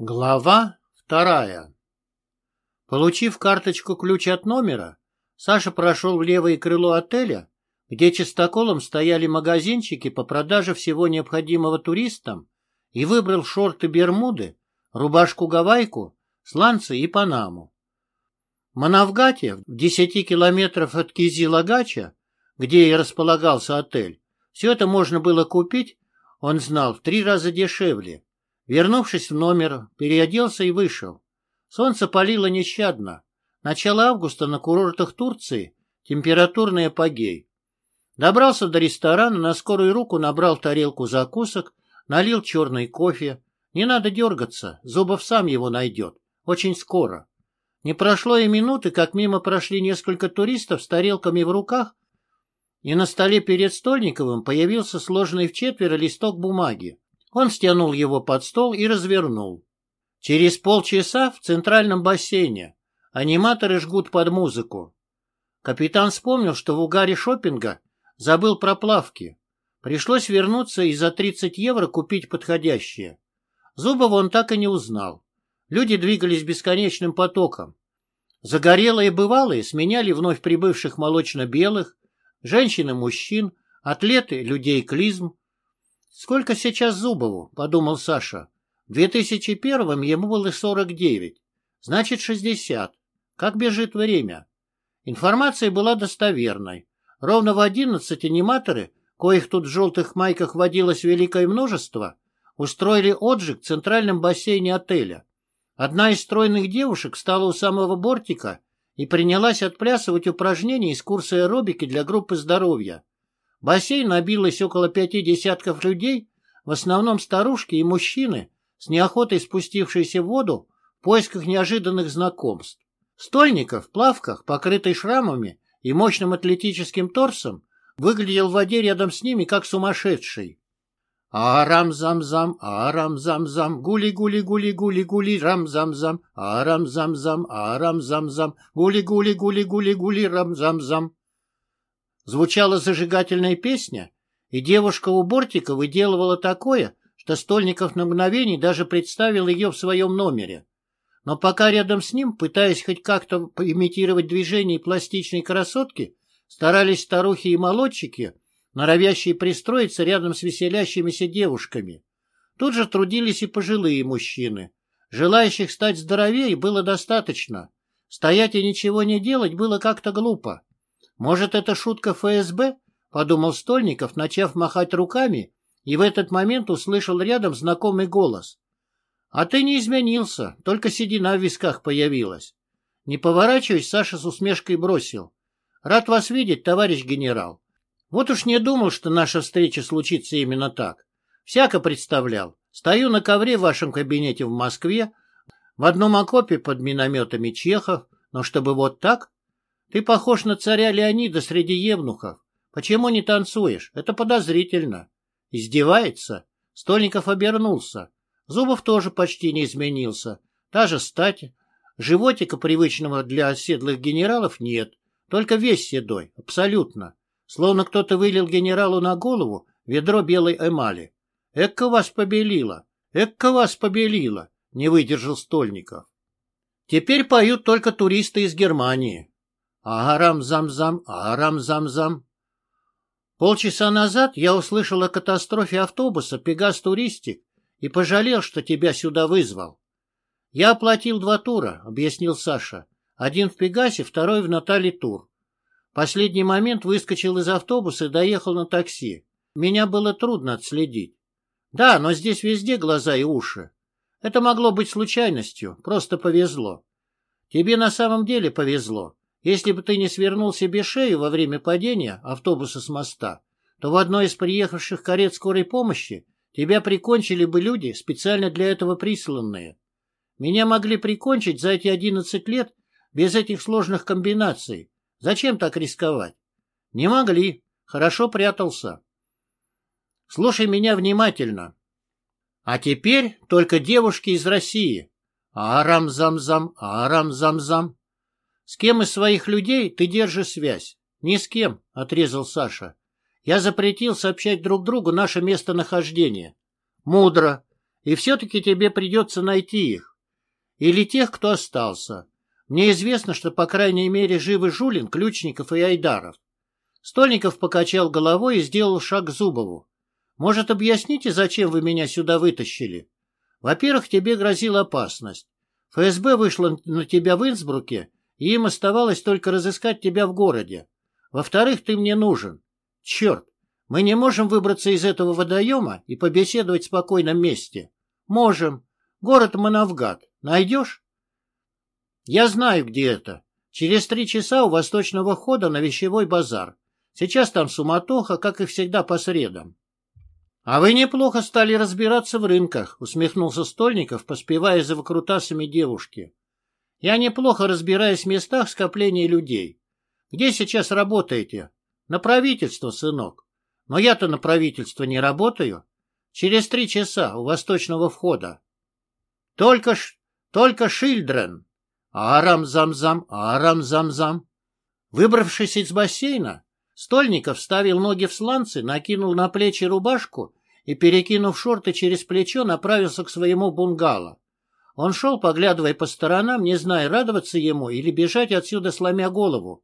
Глава вторая Получив карточку-ключ от номера, Саша прошел в левое крыло отеля, где чистоколом стояли магазинчики по продаже всего необходимого туристам, и выбрал шорты-бермуды, рубашку-гавайку, сланцы и панаму. В Манавгате, в десяти километров от Кизилагача, где и располагался отель, все это можно было купить, он знал, в три раза дешевле. Вернувшись в номер, переоделся и вышел. Солнце палило нещадно. Начало августа на курортах Турции температурный апогей. Добрался до ресторана, на скорую руку набрал тарелку закусок, налил черный кофе. Не надо дергаться, Зубов сам его найдет. Очень скоро. Не прошло и минуты, как мимо прошли несколько туристов с тарелками в руках, и на столе перед Стольниковым появился сложенный в четверо листок бумаги. Он стянул его под стол и развернул. Через полчаса в центральном бассейне аниматоры жгут под музыку. Капитан вспомнил, что в угаре шопинга забыл про плавки. Пришлось вернуться и за 30 евро купить подходящие. Зубова он так и не узнал. Люди двигались бесконечным потоком. Загорелые бывалые сменяли вновь прибывших молочно-белых, женщин и мужчин, атлеты, людей клизм, «Сколько сейчас Зубову?» — подумал Саша. «В 2001-м ему было 49, значит 60. Как бежит время?» Информация была достоверной. Ровно в 11 аниматоры, коих тут в желтых майках водилось великое множество, устроили отжиг в центральном бассейне отеля. Одна из стройных девушек стала у самого бортика и принялась отплясывать упражнения из курса аэробики для группы здоровья бассейн набилось около пяти десятков людей, в основном старушки и мужчины, с неохотой спустившиеся в воду в поисках неожиданных знакомств. Стольников в плавках, покрытый шрамами и мощным атлетическим торсом, выглядел в воде рядом с ними как сумасшедший. Арам-зам-зам, арам-зам-зам, гули-гули-гули-гули-гули, рам-зам-зам, арам-зам-зам, арам-зам-зам, гули-гули-гули-гули-гули, рам-зам-зам. Звучала зажигательная песня, и девушка у бортика выделывала такое, что Стольников на мгновение даже представил ее в своем номере. Но пока рядом с ним, пытаясь хоть как-то имитировать движение пластичной красотки, старались старухи и молодчики, норовящие пристроиться рядом с веселящимися девушками. Тут же трудились и пожилые мужчины. Желающих стать здоровее было достаточно. Стоять и ничего не делать было как-то глупо. Может, это шутка ФСБ? Подумал Стольников, начав махать руками, и в этот момент услышал рядом знакомый голос. А ты не изменился, только седина в висках появилась. Не поворачиваясь, Саша с усмешкой бросил. Рад вас видеть, товарищ генерал. Вот уж не думал, что наша встреча случится именно так. Всяко представлял. Стою на ковре в вашем кабинете в Москве, в одном окопе под минометами чехов, но чтобы вот так? Ты похож на царя Леонида среди евнухов. Почему не танцуешь? Это подозрительно. Издевается? Стольников обернулся. Зубов тоже почти не изменился. Та же стать. Животика, привычного для оседлых генералов, нет. Только весь седой, абсолютно. Словно кто-то вылил генералу на голову ведро белой эмали. Экка вас побелило! Экка вас побелило! Не выдержал Стольников. Теперь поют только туристы из Германии. Арам-зам-зам, арам-зам-зам. Полчаса назад я услышал о катастрофе автобуса «Пегас Туристик» и пожалел, что тебя сюда вызвал. Я оплатил два тура, объяснил Саша. Один в Пегасе, второй в Натали Тур. Последний момент выскочил из автобуса и доехал на такси. Меня было трудно отследить. Да, но здесь везде глаза и уши. Это могло быть случайностью, просто повезло. Тебе на самом деле повезло. Если бы ты не свернул себе шею во время падения автобуса с моста, то в одной из приехавших карет скорой помощи тебя прикончили бы люди, специально для этого присланные. Меня могли прикончить за эти одиннадцать лет без этих сложных комбинаций. Зачем так рисковать? Не могли. Хорошо прятался. Слушай меня внимательно. А теперь только девушки из России. Арам-зам-зам, арам-зам-зам. С кем из своих людей ты держишь связь? Ни с кем, отрезал Саша. Я запретил сообщать друг другу наше местонахождение. Мудро. И все-таки тебе придется найти их. Или тех, кто остался. Мне известно, что, по крайней мере, живы Жулин, Ключников и Айдаров. Стольников покачал головой и сделал шаг к Зубову. Может, объясните, зачем вы меня сюда вытащили? Во-первых, тебе грозила опасность. ФСБ вышло на тебя в Инсбруке, и им оставалось только разыскать тебя в городе. Во-вторых, ты мне нужен. Черт, мы не можем выбраться из этого водоема и побеседовать в спокойном месте. Можем. Город Манавгат. Найдешь? Я знаю, где это. Через три часа у восточного входа на вещевой базар. Сейчас там суматоха, как и всегда по средам. — А вы неплохо стали разбираться в рынках, — усмехнулся Стольников, поспевая за выкрутасами девушки. — Я неплохо разбираюсь в местах скопления людей. Где сейчас работаете? — На правительство, сынок. Но я-то на правительство не работаю. Через три часа у восточного входа. — Только ж... только Шильдрен. Арам-зам-зам, арам-зам-зам. Выбравшись из бассейна, Стольников вставил ноги в сланцы, накинул на плечи рубашку и, перекинув шорты через плечо, направился к своему бунгало. Он шел, поглядывая по сторонам, не зная, радоваться ему или бежать отсюда, сломя голову.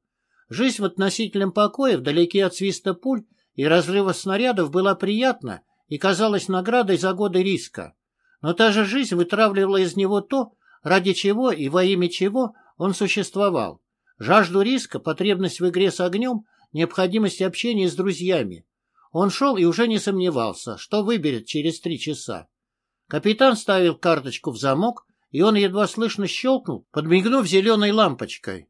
Жизнь в относительном покое, вдалеке от свиста пуль и разрыва снарядов, была приятна и казалась наградой за годы риска. Но та же жизнь вытравливала из него то, ради чего и во имя чего он существовал. Жажду риска, потребность в игре с огнем — необходимости общения с друзьями. Он шел и уже не сомневался, что выберет через три часа. Капитан ставил карточку в замок, и он едва слышно щелкнул, подмигнув зеленой лампочкой.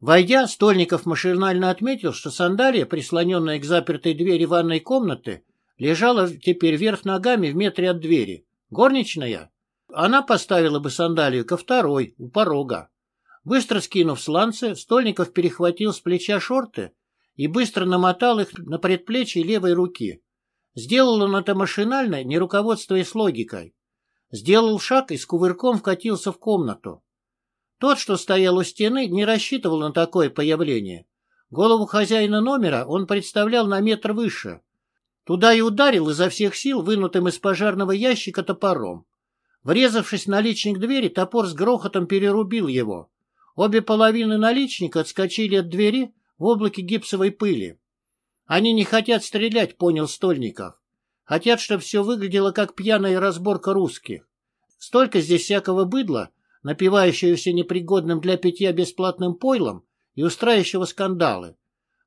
Войдя, Стольников машинально отметил, что сандалия, прислоненная к запертой двери ванной комнаты, лежала теперь вверх ногами в метре от двери. Горничная? Она поставила бы сандалию ко второй, у порога. Быстро скинув сланцы, Стольников перехватил с плеча шорты и быстро намотал их на предплечье левой руки. Сделал он это машинально, не руководствуясь логикой. Сделал шаг и с кувырком вкатился в комнату. Тот, что стоял у стены, не рассчитывал на такое появление. Голову хозяина номера он представлял на метр выше. Туда и ударил изо всех сил, вынутым из пожарного ящика топором. Врезавшись в наличник двери, топор с грохотом перерубил его. Обе половины наличника отскочили от двери, в облаке гипсовой пыли. Они не хотят стрелять, понял Стольников. Хотят, чтобы все выглядело как пьяная разборка русских. Столько здесь всякого быдла, напивающегося непригодным для питья бесплатным пойлом и устраивающего скандалы.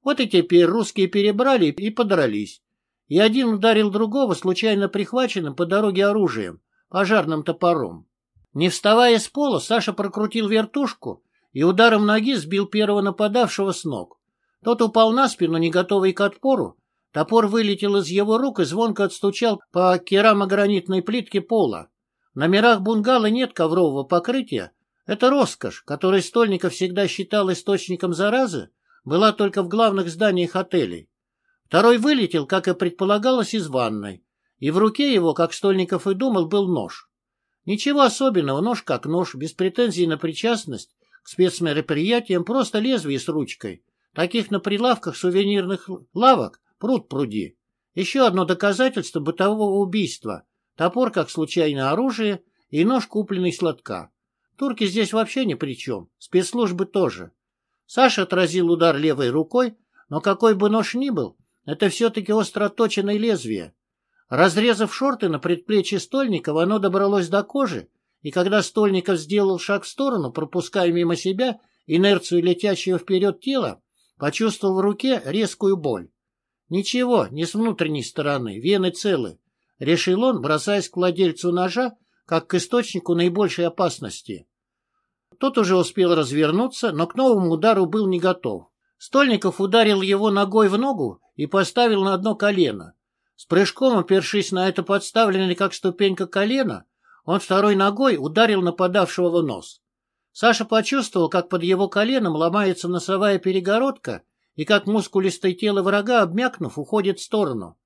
Вот и теперь русские перебрали и подрались. И один ударил другого случайно прихваченным по дороге оружием, пожарным топором. Не вставая с пола, Саша прокрутил вертушку и ударом ноги сбил первого нападавшего с ног. Тот упал на спину, не готовый к отпору. Топор вылетел из его рук и звонко отстучал по керамогранитной плитке пола. В номерах бунгало нет коврового покрытия. Это роскошь, которой Стольников всегда считал источником заразы, была только в главных зданиях отелей. Второй вылетел, как и предполагалось, из ванной, и в руке его, как Стольников и думал, был нож. Ничего особенного, нож как нож, без претензий на причастность к спецмероприятиям, просто лезвие с ручкой. Таких на прилавках сувенирных лавок пруд пруди. Еще одно доказательство бытового убийства. Топор как случайное оружие и нож, купленный сладка. Турки здесь вообще ни при чем, спецслужбы тоже. Саша отразил удар левой рукой, но какой бы нож ни был, это все-таки остро точенное лезвие. Разрезав шорты на предплечье Стольникова, оно добралось до кожи, и когда Стольников сделал шаг в сторону, пропуская мимо себя инерцию летящего вперед тела, Почувствовал в руке резкую боль. Ничего, не с внутренней стороны, вены целы. Решил он, бросаясь к владельцу ножа, как к источнику наибольшей опасности. Тот уже успел развернуться, но к новому удару был не готов. Стольников ударил его ногой в ногу и поставил на одно колено. С прыжком, опершись на это подставленное как ступенька колено, он второй ногой ударил нападавшего в нос. Саша почувствовал, как под его коленом ломается носовая перегородка и как мускулистое тело врага, обмякнув, уходит в сторону.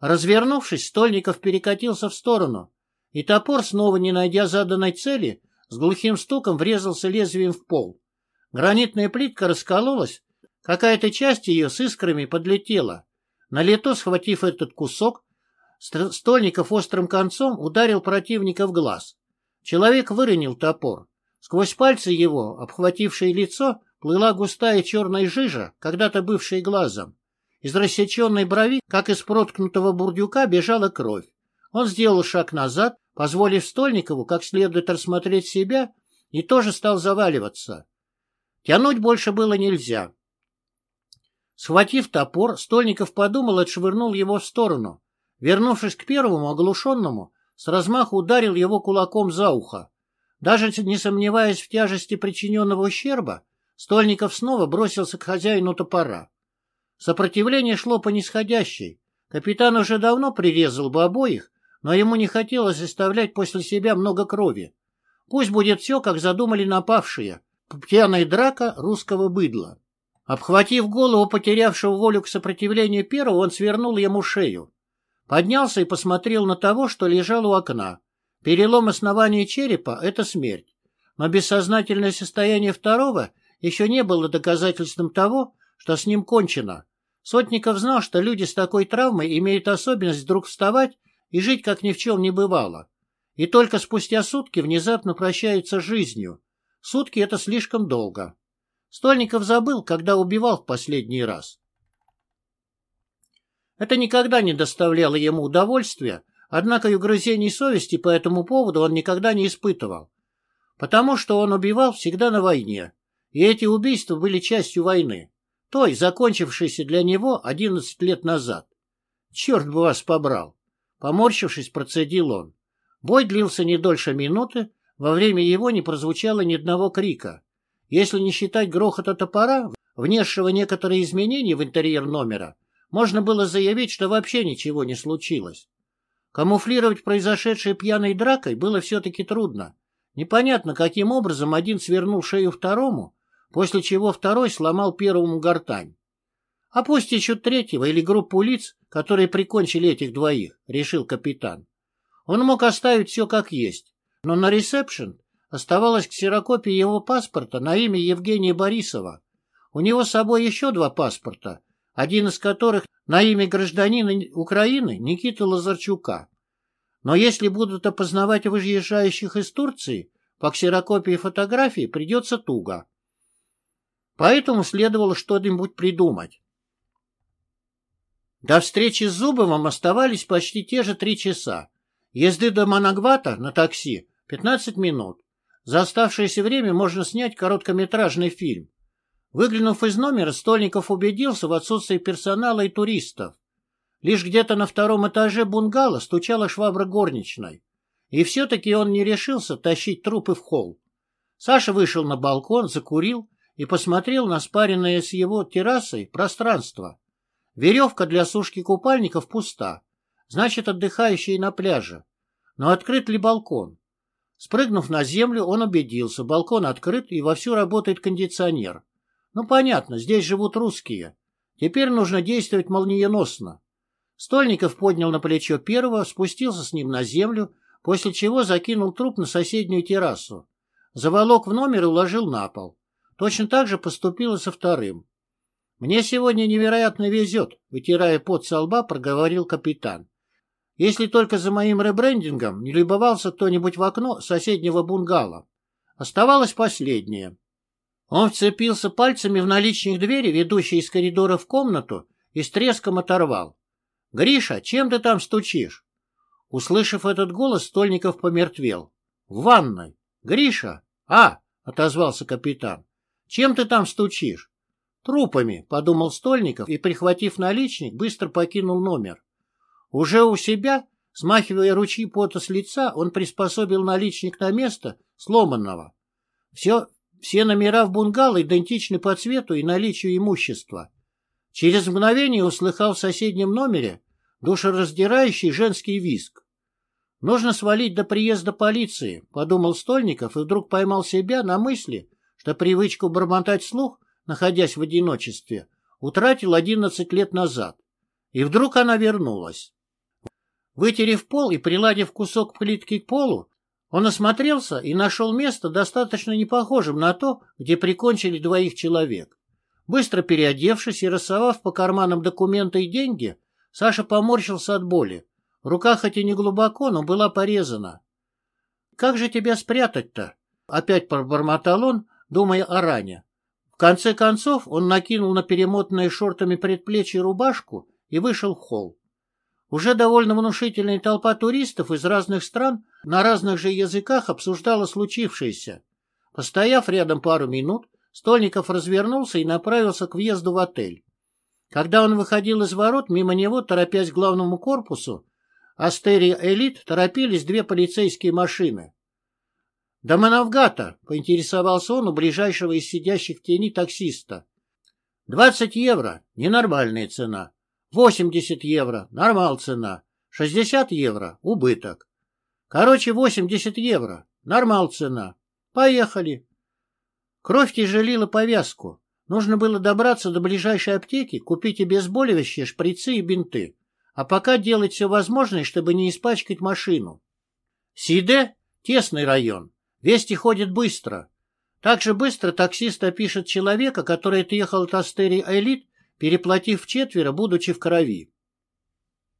Развернувшись, Стольников перекатился в сторону, и топор, снова не найдя заданной цели, с глухим стуком врезался лезвием в пол. Гранитная плитка раскололась, какая-то часть ее с искрами подлетела. На лето, схватив этот кусок, Стольников острым концом ударил противника в глаз. Человек выронил топор. Сквозь пальцы его, обхватившее лицо, плыла густая черная жижа, когда-то бывшая глазом. Из рассеченной брови, как из проткнутого бурдюка, бежала кровь. Он сделал шаг назад, позволив Стольникову как следует рассмотреть себя, и тоже стал заваливаться. Тянуть больше было нельзя. Схватив топор, Стольников подумал и отшвырнул его в сторону. Вернувшись к первому оглушенному, с размаху ударил его кулаком за ухо. Даже не сомневаясь в тяжести причиненного ущерба, Стольников снова бросился к хозяину топора. Сопротивление шло по нисходящей. Капитан уже давно прирезал бы обоих, но ему не хотелось оставлять после себя много крови. Пусть будет все, как задумали напавшие. Пьяная драка русского быдла. Обхватив голову потерявшего волю к сопротивлению первого, он свернул ему шею. Поднялся и посмотрел на того, что лежал у окна. Перелом основания черепа — это смерть. Но бессознательное состояние второго еще не было доказательством того, что с ним кончено. Сотников знал, что люди с такой травмой имеют особенность вдруг вставать и жить, как ни в чем не бывало. И только спустя сутки внезапно прощаются с жизнью. Сутки — это слишком долго. Стольников забыл, когда убивал в последний раз. Это никогда не доставляло ему удовольствия, однако и угрызений совести по этому поводу он никогда не испытывал. Потому что он убивал всегда на войне, и эти убийства были частью войны, той, закончившейся для него одиннадцать лет назад. Черт бы вас побрал! Поморщившись, процедил он. Бой длился не дольше минуты, во время его не прозвучало ни одного крика. Если не считать грохота топора, внесшего некоторые изменения в интерьер номера, можно было заявить, что вообще ничего не случилось. Камуфлировать произошедшее пьяной дракой было все-таки трудно. Непонятно, каким образом один свернул шею второму, после чего второй сломал первому гортань. А пусть ищут третьего или группу лиц, которые прикончили этих двоих, решил капитан. Он мог оставить все как есть, но на ресепшн оставалась ксерокопия его паспорта на имя Евгения Борисова. У него с собой еще два паспорта, один из которых на имя гражданина Украины Никиты Лазарчука. Но если будут опознавать выезжающих из Турции, по ксерокопии фотографий придется туго. Поэтому следовало что-нибудь придумать. До встречи с Зубовым оставались почти те же три часа. Езды до Манагвата на такси — 15 минут. За оставшееся время можно снять короткометражный фильм. Выглянув из номера, Стольников убедился в отсутствии персонала и туристов. Лишь где-то на втором этаже бунгало стучала швабра горничной. И все-таки он не решился тащить трупы в холл. Саша вышел на балкон, закурил и посмотрел на спаренное с его террасой пространство. Веревка для сушки купальников пуста, значит, отдыхающие на пляже. Но открыт ли балкон? Спрыгнув на землю, он убедился, балкон открыт и вовсю работает кондиционер. Ну, понятно, здесь живут русские. Теперь нужно действовать молниеносно. Стольников поднял на плечо первого, спустился с ним на землю, после чего закинул труп на соседнюю террасу. Заволок в номер и уложил на пол. Точно так же поступил и со вторым. «Мне сегодня невероятно везет», — вытирая пот со лба, проговорил капитан. «Если только за моим ребрендингом не любовался кто-нибудь в окно соседнего бунгало. Оставалось последнее». Он вцепился пальцами в наличник двери, ведущей из коридора в комнату, и с треском оторвал. — Гриша, чем ты там стучишь? Услышав этот голос, Стольников помертвел. — В ванной. — Гриша? — А, — отозвался капитан. — Чем ты там стучишь? — Трупами, — подумал Стольников и, прихватив наличник, быстро покинул номер. Уже у себя, смахивая ручьи пота с лица, он приспособил наличник на место сломанного. Все все номера в бунгало идентичны по цвету и наличию имущества. Через мгновение услыхал в соседнем номере душераздирающий женский визг. «Нужно свалить до приезда полиции», — подумал Стольников и вдруг поймал себя на мысли, что привычку бормотать слух, находясь в одиночестве, утратил одиннадцать лет назад. И вдруг она вернулась. Вытерев пол и приладив кусок плитки к полу, он осмотрелся и нашел место, достаточно непохожим на то, где прикончили двоих человек. Быстро переодевшись и рассовав по карманам документы и деньги, Саша поморщился от боли. Рука хоть и не глубоко, но была порезана. «Как же тебя спрятать-то?» Опять пробормотал он, думая о ране. В конце концов он накинул на перемотанные шортами предплечье рубашку и вышел в холл. Уже довольно внушительная толпа туристов из разных стран на разных же языках обсуждала случившееся. Постояв рядом пару минут, Стольников развернулся и направился к въезду в отель. Когда он выходил из ворот, мимо него, торопясь к главному корпусу, Астерия Элит торопились две полицейские машины. «До Манавгата!» — поинтересовался он у ближайшего из сидящих в тени таксиста. «Двадцать евро — ненормальная цена. Восемьдесят евро — нормал цена. Шестьдесят евро — убыток. Короче, восемьдесят евро — нормал цена. Поехали!» Кровь тяжелила повязку. Нужно было добраться до ближайшей аптеки, купить обезболивающие, шприцы и бинты. А пока делать все возможное, чтобы не испачкать машину. Сиде — тесный район. Вести ходят быстро. Так же быстро таксист опишет человека, который отъехал от Астери Элит, переплатив четверо, будучи в крови.